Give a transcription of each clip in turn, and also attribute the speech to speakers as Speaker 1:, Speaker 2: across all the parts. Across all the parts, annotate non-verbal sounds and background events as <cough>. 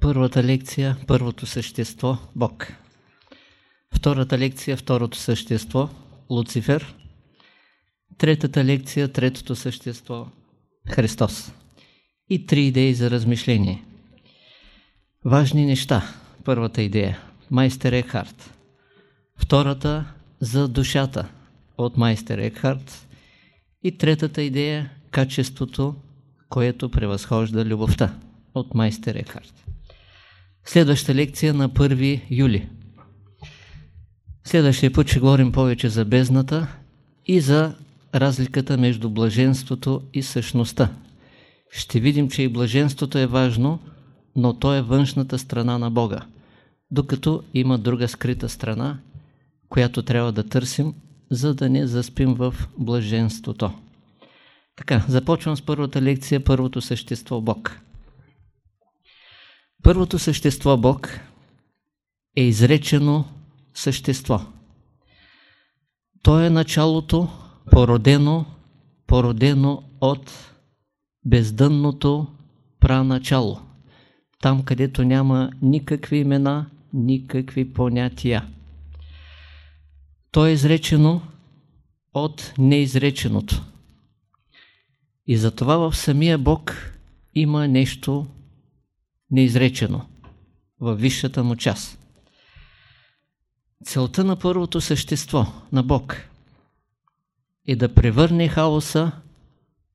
Speaker 1: Първата лекция, първото същество – Бог. Втората лекция, второто същество – Луцифер. Третата лекция, третото същество – Христос. И три идеи за размишление. Важни неща. Първата идея – Майстер Екхарт. Втората – за душата от Майстер Екхарт. И третата идея – качеството, което превъзхожда любовта от Майстер Екхарт. Следваща лекция на 1 юли. Следващия път ще говорим повече за бездната и за разликата между блаженството и същността. Ще видим, че и блаженството е важно, но то е външната страна на Бога, докато има друга скрита страна, която трябва да търсим, за да не заспим в блаженството. Така, започвам с първата лекция, първото същество Бог. Първото същество Бог е изречено същество. То е началото, породено, породено от бездънното праначало. Там, където няма никакви имена, никакви понятия. То е изречено от неизреченото. И затова в самия Бог има нещо неизречено във висшата му част. Целта на първото същество, на Бог, е да превърне хаоса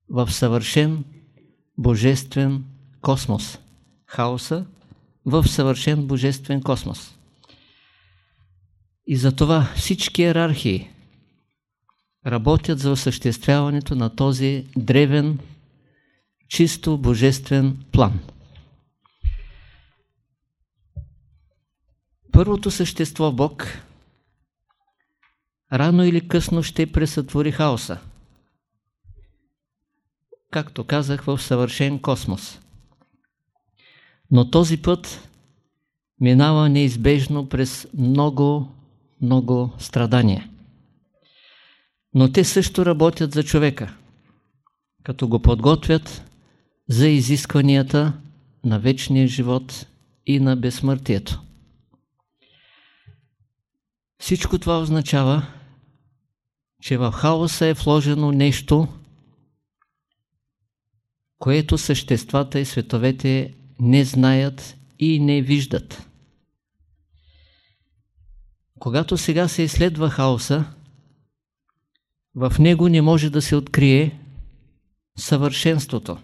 Speaker 1: в съвършен божествен космос. Хаоса в съвършен божествен космос. И затова всички иерархии работят за осъществяването на този древен, чисто божествен план. Първото същество Бог рано или късно ще пресътвори хаоса. Както казах, в съвършен космос. Но този път минава неизбежно през много, много страдания. Но те също работят за човека, като го подготвят за изискванията на вечния живот и на безсмъртието. Всичко това означава, че в хаоса е вложено нещо, което съществата и световете не знаят и не виждат. Когато сега се изследва хаоса, в него не може да се открие съвършенството,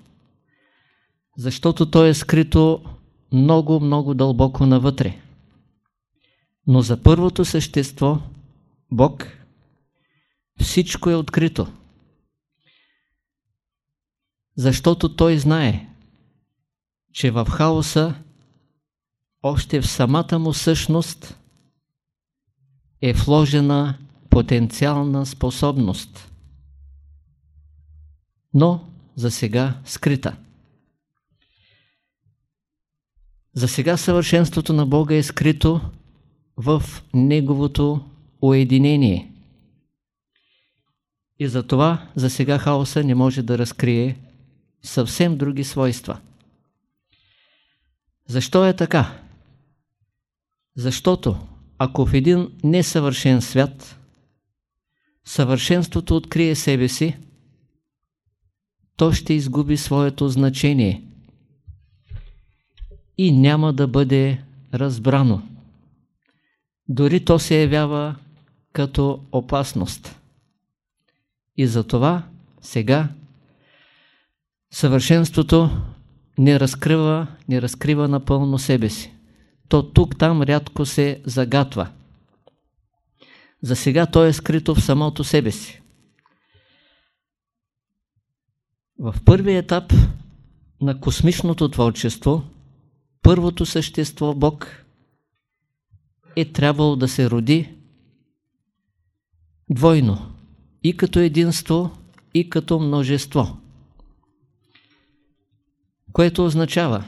Speaker 1: защото то е скрито много, много дълбоко навътре. Но за първото същество, Бог, всичко е открито. Защото Той знае, че в хаоса, още в самата му същност, е вложена потенциална способност, но за сега скрита. За сега съвършенството на Бога е скрито в неговото уединение. И затова за сега хаоса не може да разкрие съвсем други свойства. Защо е така? Защото ако в един несъвършен свят съвършенството открие себе си, то ще изгуби своето значение и няма да бъде разбрано. Дори то се явява като опасност. И затова сега съвършенството не разкрива, не разкрива напълно себе си. То тук-там рядко се загатва. За сега то е скрито в самото себе си. В първи етап на космичното творчество, първото същество Бог е трябвало да се роди двойно, и като единство, и като множество. Което означава,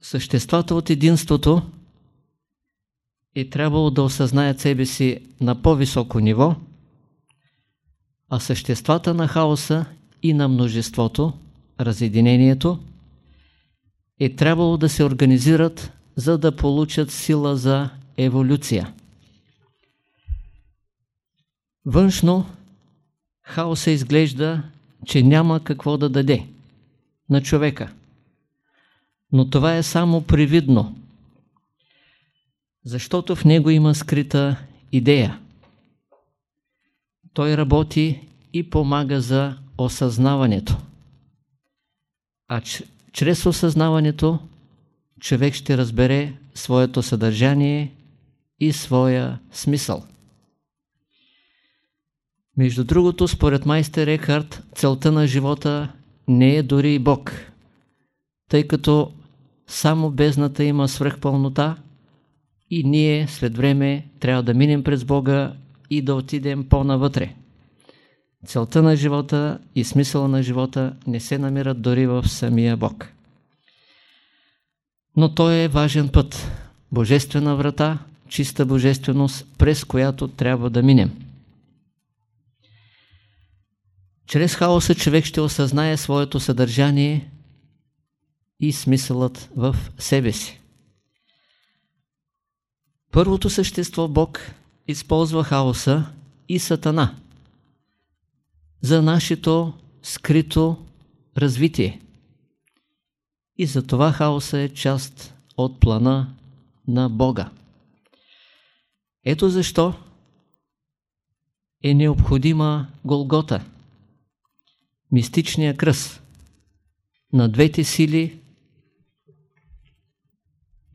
Speaker 1: съществата от единството е трябвало да осъзнаят себе си на по-високо ниво, а съществата на хаоса и на множеството, разединението, е трябвало да се организират за да получат сила за еволюция. Външно хаоса изглежда, че няма какво да даде на човека. Но това е само привидно, защото в него има скрита идея. Той работи и помага за осъзнаването. А чрез осъзнаването човек ще разбере своето съдържание и своя смисъл. Между другото, според майстер Екхарт, целта на живота не е дори и Бог, тъй като само бездната има свръхпълнота и ние след време трябва да минем през Бога и да отидем по-навътре. Целта на живота и смисъла на живота не се намират дори в самия Бог. Но той е важен път, божествена врата, чиста божественост, през която трябва да минем. Чрез хаоса човек ще осъзнае своето съдържание и смисълът в себе си. Първото същество Бог използва хаоса и Сатана за нашето скрито развитие. И затова хаоса е част от плана на Бога. Ето защо е необходима Голгота – мистичния кръст на двете сили,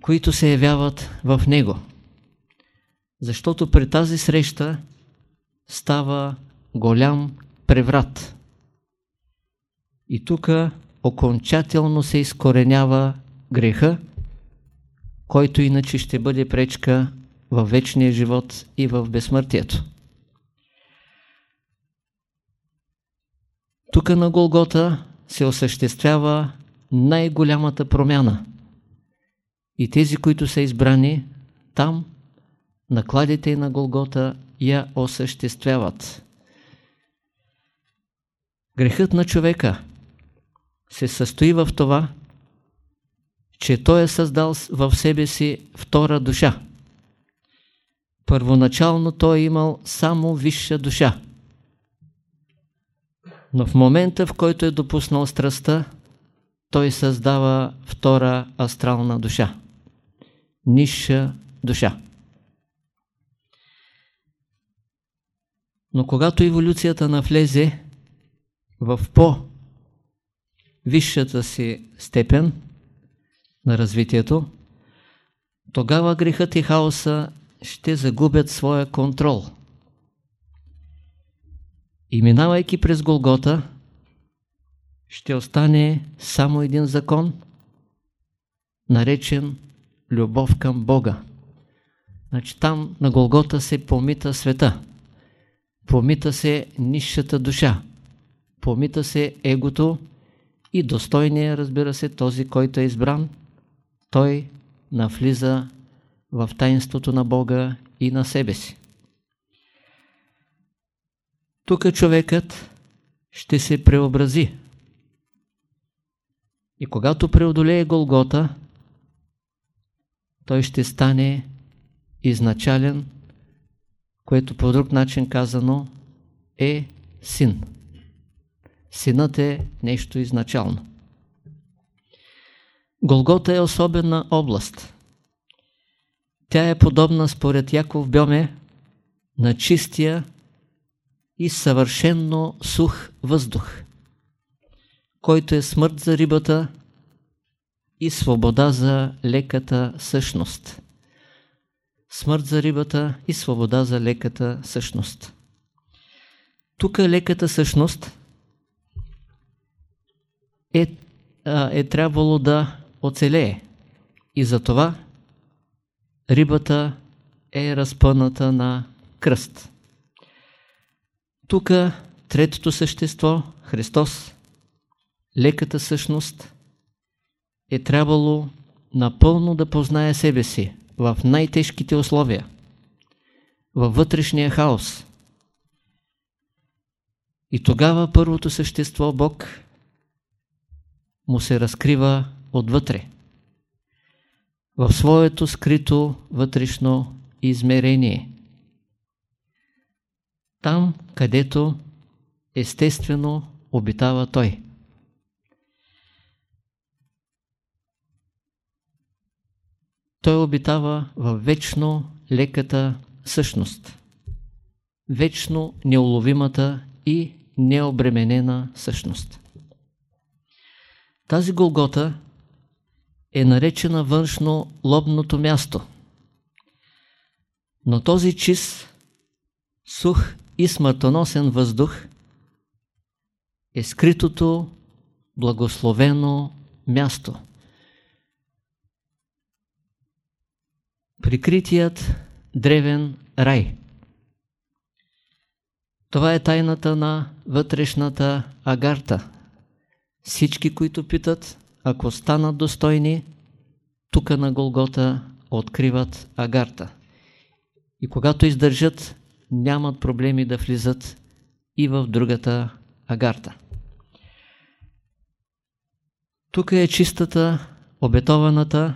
Speaker 1: които се явяват в него. Защото при тази среща става голям преврат. И тук окончателно се изкоренява греха, който иначе ще бъде пречка във вечния живот и в безсмъртието. Тук на Голгота се осъществява най-голямата промяна. И тези, които са избрани там, накладите на Голгота я осъществяват. Грехът на човека се състои в това, че той е създал в себе си втора душа. Първоначално той е имал само висша душа. Но в момента, в който е допуснал страстта, той създава втора астрална душа. Нисша душа. Но когато еволюцията навлезе в по-висшата си степен на развитието, тогава грехът и хаоса ще загубят своя контрол – и минавайки през Голгота, ще остане само един закон, наречен любов към Бога. Значи там на Голгота се помита света. Помита се нишата душа. Помита се егото и достойния, разбира се, този, който е избран, той навлиза в таинството на Бога и на себе си. Тук човекът ще се преобрази. И когато преодолее Голгота, той ще стане изначален, което по друг начин казано е син. Синът е нещо изначално. Голгота е особена област. Тя е подобна според Яков Бьоме на чистия и съвършенно сух въздух, който е смърт за рибата и свобода за леката същност. Смърт за рибата и свобода за леката същност. Тук леката същност е, е трябвало да оцелее. И затова рибата е разпъната на кръст. Тук третото същество, Христос, леката същност, е трябвало напълно да познае себе си в най-тежките условия, във вътрешния хаос. И тогава първото същество, Бог, му се разкрива отвътре. В своето скрито вътрешно измерение. Там, където естествено обитава Той. Той обитава в вечно леката същност, вечно неуловимата и необременена същност. Тази Голгота е наречена външно лобното място. Но този чист, сух и смъртоносен въздух е скритото благословено място. Прикритият древен рай. Това е тайната на вътрешната агарта. Всички, които питат, ако станат достойни, тук на Голгота откриват агарта. И когато издържат, нямат проблеми да влизат и в другата агарта. Тук е чистата, обетованата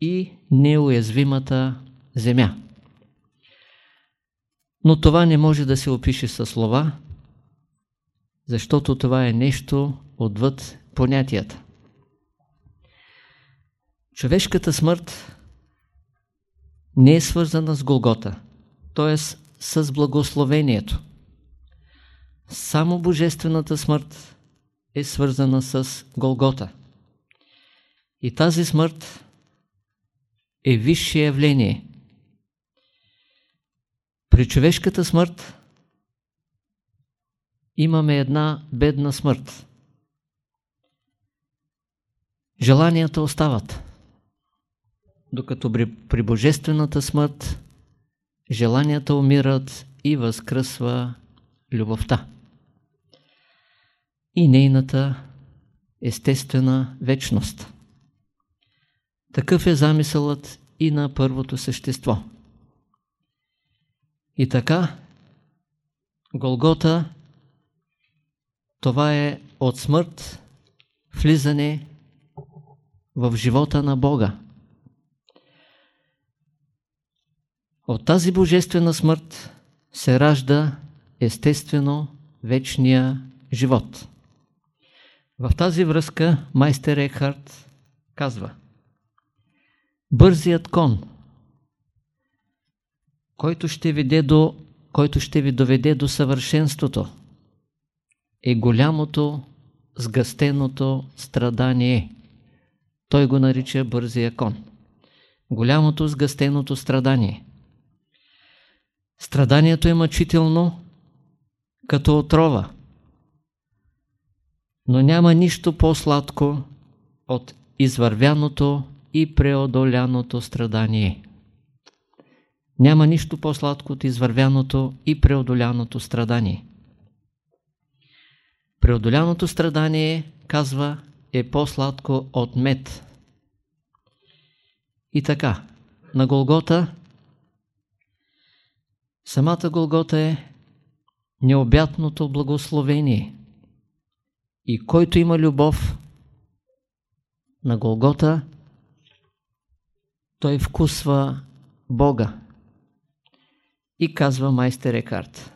Speaker 1: и неуязвимата земя. Но това не може да се опише със слова, защото това е нещо отвъд понятията. Човешката смърт не е свързана с Голгота, т.е. с благословението. Само Божествената смърт е свързана с Голгота. И тази смърт е висше явление. При човешката смърт имаме една бедна смърт. Желанията остават докато при божествената смърт желанията умират и възкръсва любовта и нейната естествена вечност. Такъв е замисълът и на първото същество. И така, Голгота, това е от смърт влизане в живота на Бога. От тази божествена смърт се ражда естествено вечния живот. В тази връзка майстер Ехард казва Бързият кон, който ще, веде до, който ще ви доведе до съвършенството, е голямото, сгъстеното страдание. Той го нарича бързия кон. Голямото, сгъстеното страдание. Страданието е мъчително като отрова, но няма нищо по-сладко от извървяното и преодоляното страдание. Няма нищо по-сладко от извървяното и преодоляното страдание. Преодоляното страдание, казва, е по-сладко от мед. И така, на Голгота Самата Голгота е необятното благословение. И който има любов на Голгота, той вкусва Бога. И казва майстер Екарт,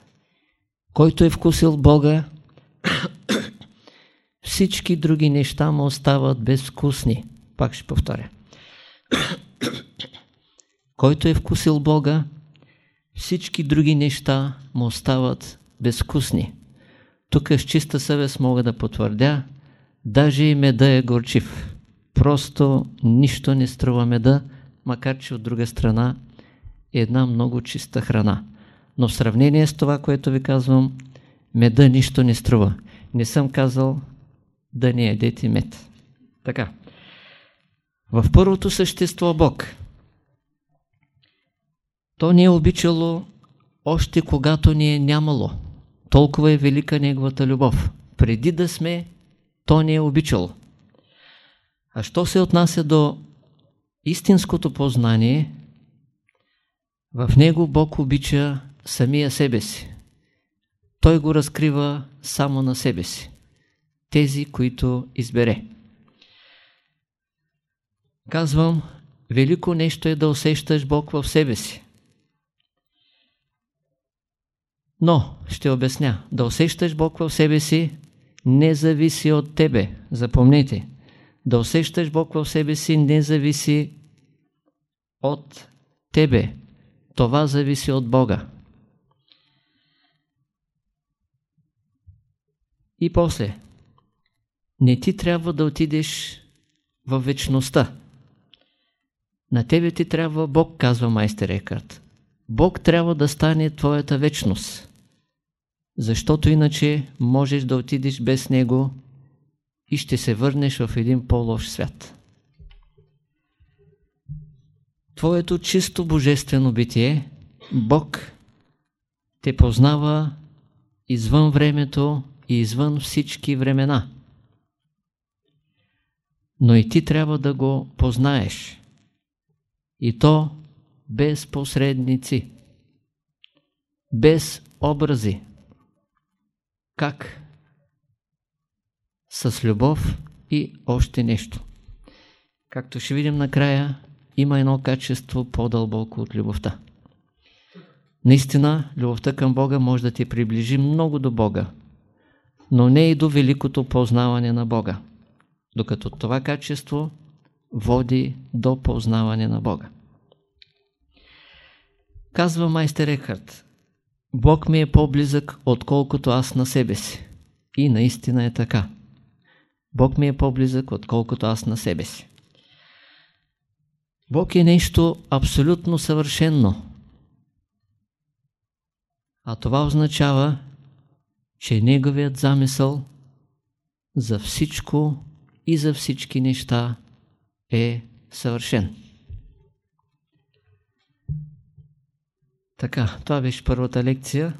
Speaker 1: който е вкусил Бога, <coughs> всички други неща му остават безвкусни. Пак ще повторя. <coughs> който е вкусил Бога, всички други неща му остават безвкусни. Тук с чиста съвест мога да потвърдя, даже и меда е горчив. Просто нищо не струва меда, макар че от друга страна е една много чиста храна. Но в сравнение с това, което ви казвам, меда нищо не струва. Не съм казал да не ядете мед. Така. В първото същество Бог – то ни е обичало още когато ни е нямало. Толкова е велика Неговата любов. Преди да сме, то ни е обичало. А що се отнася до истинското познание, в него Бог обича самия себе си. Той го разкрива само на себе си. Тези, които избере. Казвам, велико нещо е да усещаш Бог в себе си. Но, ще обясня, да усещаш Бог в себе си не зависи от тебе. Запомнете, да усещаш Бог в себе си не зависи от тебе. Това зависи от Бога. И после, не ти трябва да отидеш в вечността. На тебе ти трябва Бог, казва майстер Екарт. Бог трябва да стане твоята вечност. Защото иначе можеш да отидеш без Него и ще се върнеш в един по-лош свят. Твоето чисто божествено битие, Бог те познава извън времето и извън всички времена. Но и ти трябва да го познаеш. И то без посредници, без образи. Как? С любов и още нещо. Както ще видим накрая, има едно качество по-дълбоко от любовта. Наистина, любовта към Бога може да ти приближи много до Бога, но не и до великото познаване на Бога, докато това качество води до познаване на Бога. Казва майстер Екхарт, Бог ми е по-близък, отколкото аз на себе си. И наистина е така. Бог ми е по-близък, отколкото аз на себе си. Бог е нещо абсолютно съвършенно. А това означава, че Неговият замисъл за всичко и за всички неща е съвършен. Така, това беше първата лекция.